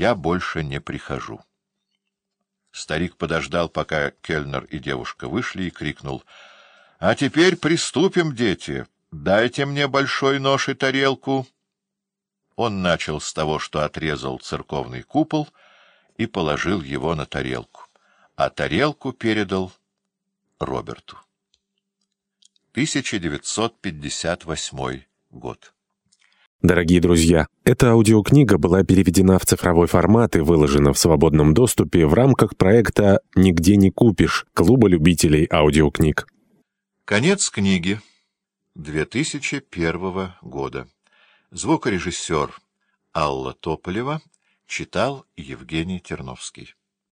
я больше не прихожу. Старик подождал, пока Кельнер и девушка вышли, и крикнул. — А теперь приступим, дети. Дайте мне большой нож и тарелку. Он начал с того, что отрезал церковный купол и положил его на тарелку, а тарелку передал Роберту. 1958 год. Дорогие друзья, эта аудиокнига была переведена в цифровой формат и выложена в свободном доступе в рамках проекта «Нигде не купишь» Клуба любителей аудиокниг. Конец книги 2001 года. Звукорежиссер Алла Тополева читал Евгений Терновский.